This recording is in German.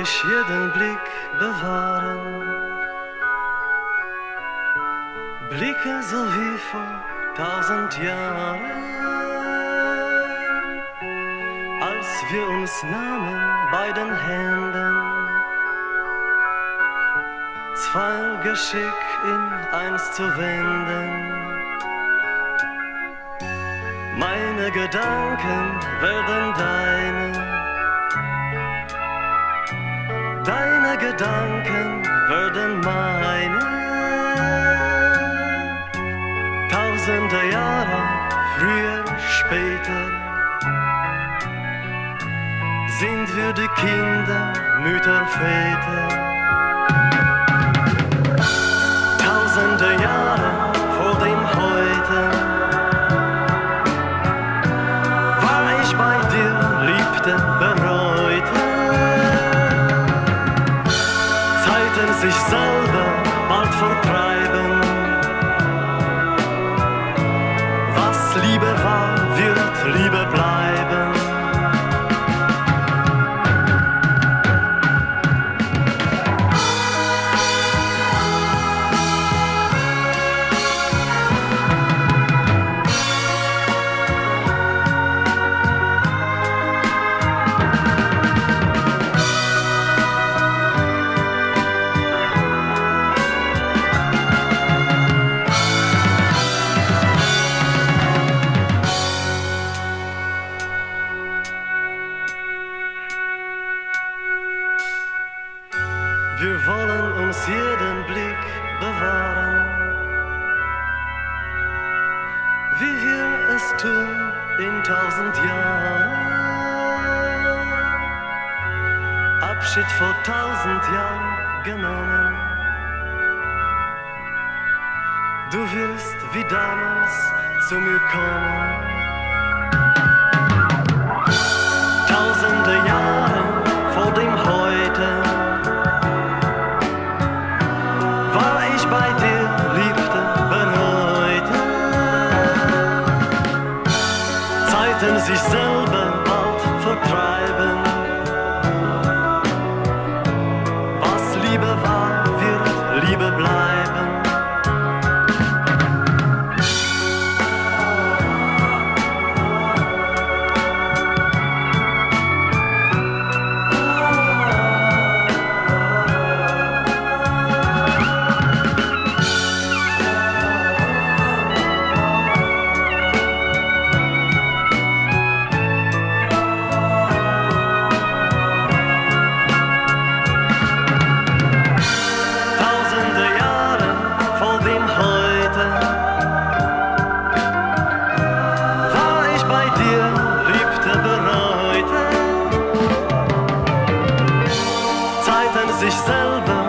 ich jeden Blick bewahren. Blicke so wie vor tausend Jahren, als wir uns nahmen bei den Händen. Zwei Geschick in eins zu wenden. Meine Gedanken werden deine, deine Gedanken werden meine. Tausende Jahre früher, später sind wir die Kinder, Mütter, Väter. Tausende Jahre sich selber bald vertreiben. Wir wollen uns jeden Blick bewahren, wie wir es tun in tausend Jahren. Abschied vor tausend Jahren genommen. Du wirst wie damals zu mir kommen. Bei dir, liebte, bereute. Zeiten sich selber bereute. Zeiten sich selber